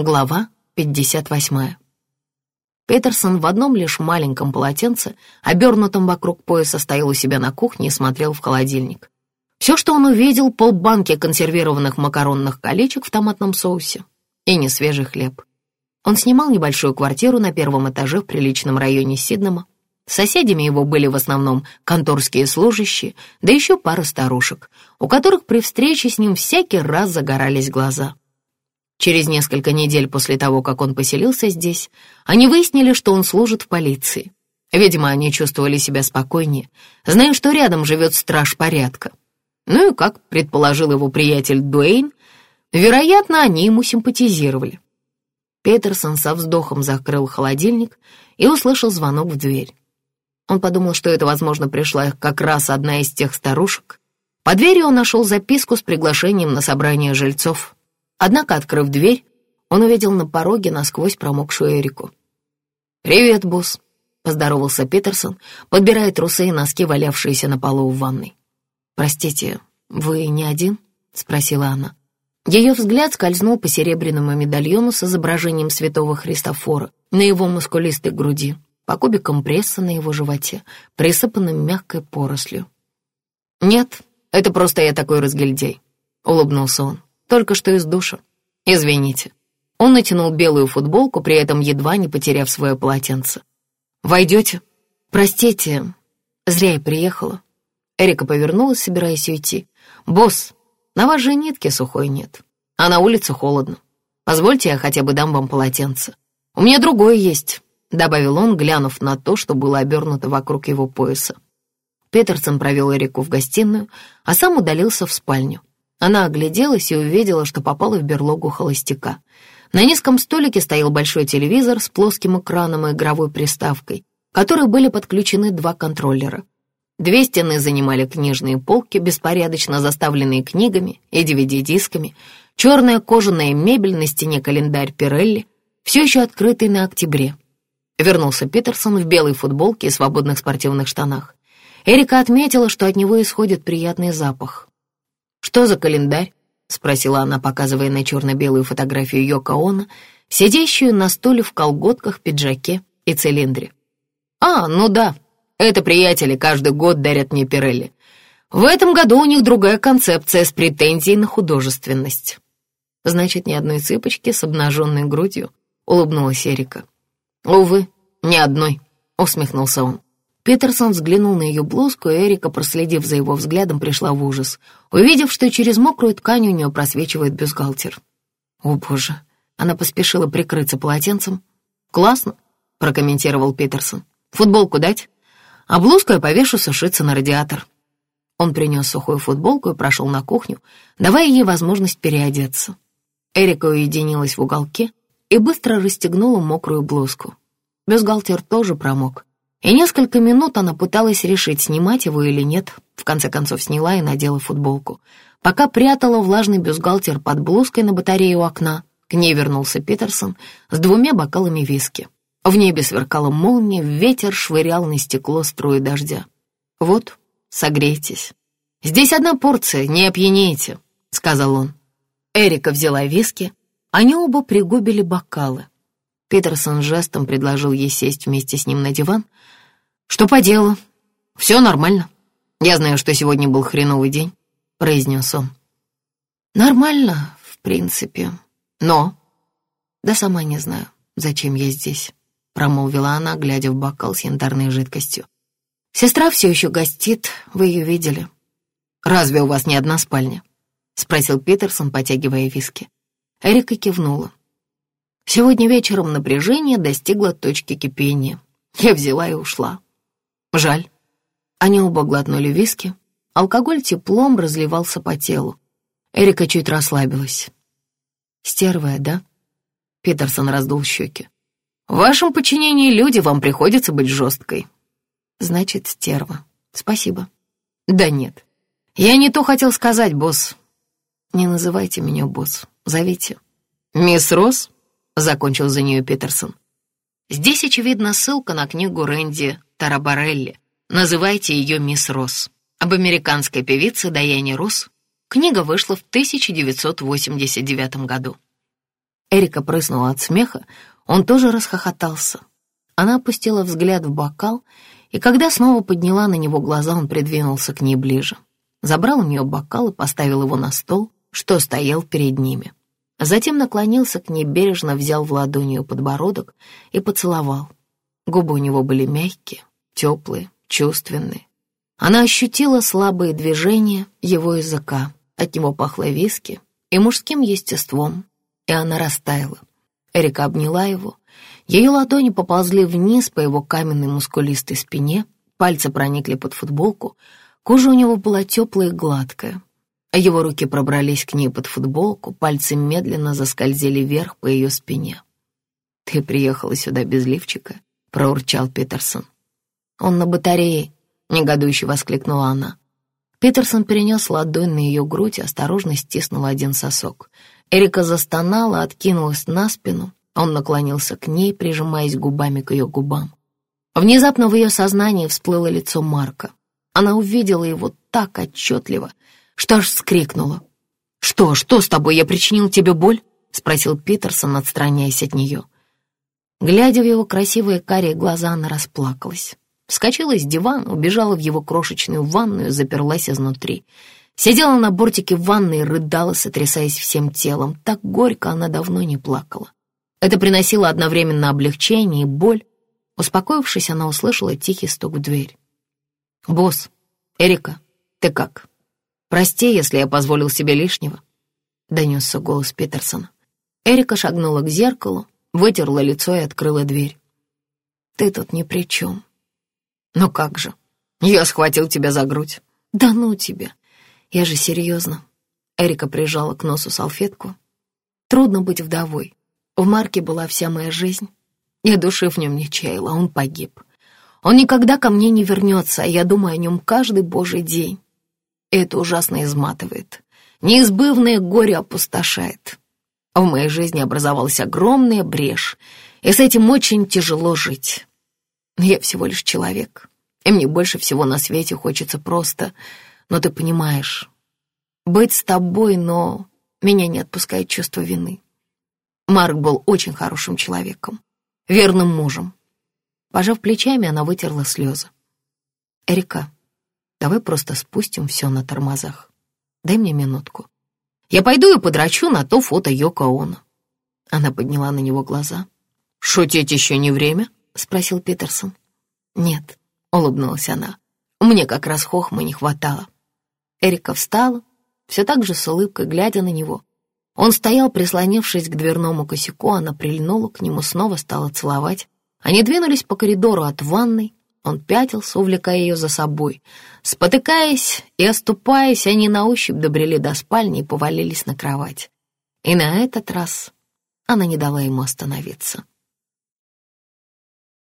Глава 58. Петерсон в одном лишь маленьком полотенце, обернутом вокруг пояса, стоял у себя на кухне и смотрел в холодильник. Все, что он увидел, полбанки консервированных макаронных колечек в томатном соусе и несвежий хлеб. Он снимал небольшую квартиру на первом этаже в приличном районе Сиднема. Соседями его были в основном конторские служащие, да еще пара старушек, у которых при встрече с ним всякий раз загорались глаза. Через несколько недель после того, как он поселился здесь, они выяснили, что он служит в полиции. Видимо, они чувствовали себя спокойнее, зная, что рядом живет страж порядка. Ну и, как предположил его приятель Дуэйн, вероятно, они ему симпатизировали. Петерсон со вздохом закрыл холодильник и услышал звонок в дверь. Он подумал, что это, возможно, пришла как раз одна из тех старушек. По двери он нашел записку с приглашением на собрание жильцов. Однако, открыв дверь, он увидел на пороге насквозь промокшую Эрику. «Привет, босс», — поздоровался Питерсон, подбирая трусы и носки, валявшиеся на полу в ванной. «Простите, вы не один?» — спросила она. Ее взгляд скользнул по серебряному медальону с изображением святого Христофора на его мускулистой груди, по кубикам пресса на его животе, присыпанным мягкой порослью. «Нет, это просто я такой разгильдей», — улыбнулся он только что из душа. Извините». Он натянул белую футболку, при этом едва не потеряв свое полотенце. «Войдете?» «Простите, зря я приехала». Эрика повернулась, собираясь уйти. «Босс, на вас же нитки сухой нет, а на улице холодно. Позвольте, я хотя бы дам вам полотенце. У меня другое есть», — добавил он, глянув на то, что было обернуто вокруг его пояса. Петерсон провел Эрику в гостиную, а сам удалился в спальню. Она огляделась и увидела, что попала в берлогу холостяка. На низком столике стоял большой телевизор с плоским экраном и игровой приставкой, к которой были подключены два контроллера. Две стены занимали книжные полки, беспорядочно заставленные книгами и DVD-дисками, черная кожаная мебель на стене календарь Пирелли, все еще открытый на октябре. Вернулся Питерсон в белой футболке и свободных спортивных штанах. Эрика отметила, что от него исходит приятный запах. «Что за календарь?» — спросила она, показывая на черно-белую фотографию Йоко Оно, сидящую на стуле в колготках, пиджаке и цилиндре. «А, ну да, это приятели каждый год дарят мне Пирелли. В этом году у них другая концепция с претензией на художественность». «Значит, ни одной цыпочки с обнаженной грудью?» — улыбнулась Эрика. «Увы, ни одной», — усмехнулся он. Питерсон взглянул на ее блузку, и Эрика, проследив за его взглядом, пришла в ужас, увидев, что через мокрую ткань у нее просвечивает бюстгальтер. «О, боже!» Она поспешила прикрыться полотенцем. «Классно», — прокомментировал Питерсон. «Футболку дать? А блузку я повешу сушиться на радиатор». Он принес сухую футболку и прошел на кухню, давая ей возможность переодеться. Эрика уединилась в уголке и быстро расстегнула мокрую блузку. Бюстгальтер тоже промок, и несколько минут она пыталась решить, снимать его или нет. В конце концов сняла и надела футболку. Пока прятала влажный бюстгальтер под блузкой на батарее у окна, к ней вернулся Питерсон с двумя бокалами виски. В небе сверкала молния, ветер швырял на стекло струи дождя. «Вот, согрейтесь. Здесь одна порция, не опьянейте», — сказал он. Эрика взяла виски, они оба пригубили бокалы. Питерсон жестом предложил ей сесть вместе с ним на диван. «Что по делу? Все нормально. Я знаю, что сегодня был хреновый день», — произнес он. «Нормально, в принципе. Но...» «Да сама не знаю, зачем я здесь», — промолвила она, глядя в бокал с янтарной жидкостью. «Сестра все еще гостит, вы ее видели». «Разве у вас не одна спальня?» — спросил Питерсон, потягивая виски. Эрика кивнула. Сегодня вечером напряжение достигло точки кипения. Я взяла и ушла. Жаль. Они оба глотнули виски. Алкоголь теплом разливался по телу. Эрика чуть расслабилась. «Стервая, да?» Питерсон раздул щеки. «В вашем подчинении люди, вам приходится быть жесткой». «Значит, стерва. Спасибо». «Да нет. Я не то хотел сказать, босс». «Не называйте меня босс. Зовите». «Мисс Росс?» Закончил за нее Питерсон. Здесь, очевидно, ссылка на книгу Рэнди Тарабарелли «Называйте ее мисс Росс» об американской певице Даяне Росс. Книга вышла в 1989 году. Эрика прыснула от смеха, он тоже расхохотался. Она опустила взгляд в бокал, и когда снова подняла на него глаза, он придвинулся к ней ближе. Забрал у нее бокал и поставил его на стол, что стоял перед ними. Затем наклонился к ней, бережно взял в ладонь ее подбородок и поцеловал. Губы у него были мягкие, теплые, чувственные. Она ощутила слабые движения его языка, от него пахло виски и мужским естеством, и она растаяла. Эрика обняла его. Ее ладони поползли вниз по его каменной мускулистой спине, пальцы проникли под футболку, кожа у него была теплая и гладкая. Его руки пробрались к ней под футболку, пальцы медленно заскользили вверх по ее спине. «Ты приехала сюда без лифчика?» — проурчал Питерсон. «Он на батарее», — негодующе воскликнула она. Питерсон перенес ладонь на ее грудь и осторожно стиснул один сосок. Эрика застонала, откинулась на спину. Он наклонился к ней, прижимаясь губами к ее губам. Внезапно в ее сознании всплыло лицо Марка. Она увидела его так отчетливо, что аж вскрикнула. «Что, что с тобой? Я причинил тебе боль?» — спросил Питерсон, отстраняясь от нее. Глядя в его красивые карие глаза, она расплакалась. Вскочила с дивана, убежала в его крошечную ванную, заперлась изнутри. Сидела на бортике ванны и рыдала, сотрясаясь всем телом. Так горько она давно не плакала. Это приносило одновременно облегчение и боль. Успокоившись, она услышала тихий стук в дверь. «Босс, Эрика, ты как? Прости, если я позволил себе лишнего», — донесся голос Питерсона. Эрика шагнула к зеркалу, вытерла лицо и открыла дверь. «Ты тут ни при чем». «Ну как же? Я схватил тебя за грудь». «Да ну тебя! Я же серьезно». Эрика прижала к носу салфетку. «Трудно быть вдовой. В Марке была вся моя жизнь. Я души в нем не чаяла, он погиб. Он никогда ко мне не вернется, а я думаю о нем каждый божий день. Это ужасно изматывает. Неизбывное горе опустошает. В моей жизни образовалась огромная брешь, и с этим очень тяжело жить. Я всего лишь человек, и мне больше всего на свете хочется просто, но ты понимаешь, быть с тобой, но меня не отпускает чувство вины. Марк был очень хорошим человеком, верным мужем. Пожав плечами, она вытерла слезы. «Эрика, давай просто спустим все на тормозах. Дай мне минутку. Я пойду и подрачу на то фото Йоко Оно». Она подняла на него глаза. «Шутить еще не время?» — спросил Питерсон. «Нет», — улыбнулась она. «Мне как раз хохма не хватало». Эрика встала, все так же с улыбкой, глядя на него. Он стоял, прислонившись к дверному косяку, она прильнула к нему, снова стала целовать. Они двинулись по коридору от ванной, он пятился, увлекая ее за собой. Спотыкаясь и оступаясь, они на ощупь добрели до спальни и повалились на кровать. И на этот раз она не дала ему остановиться.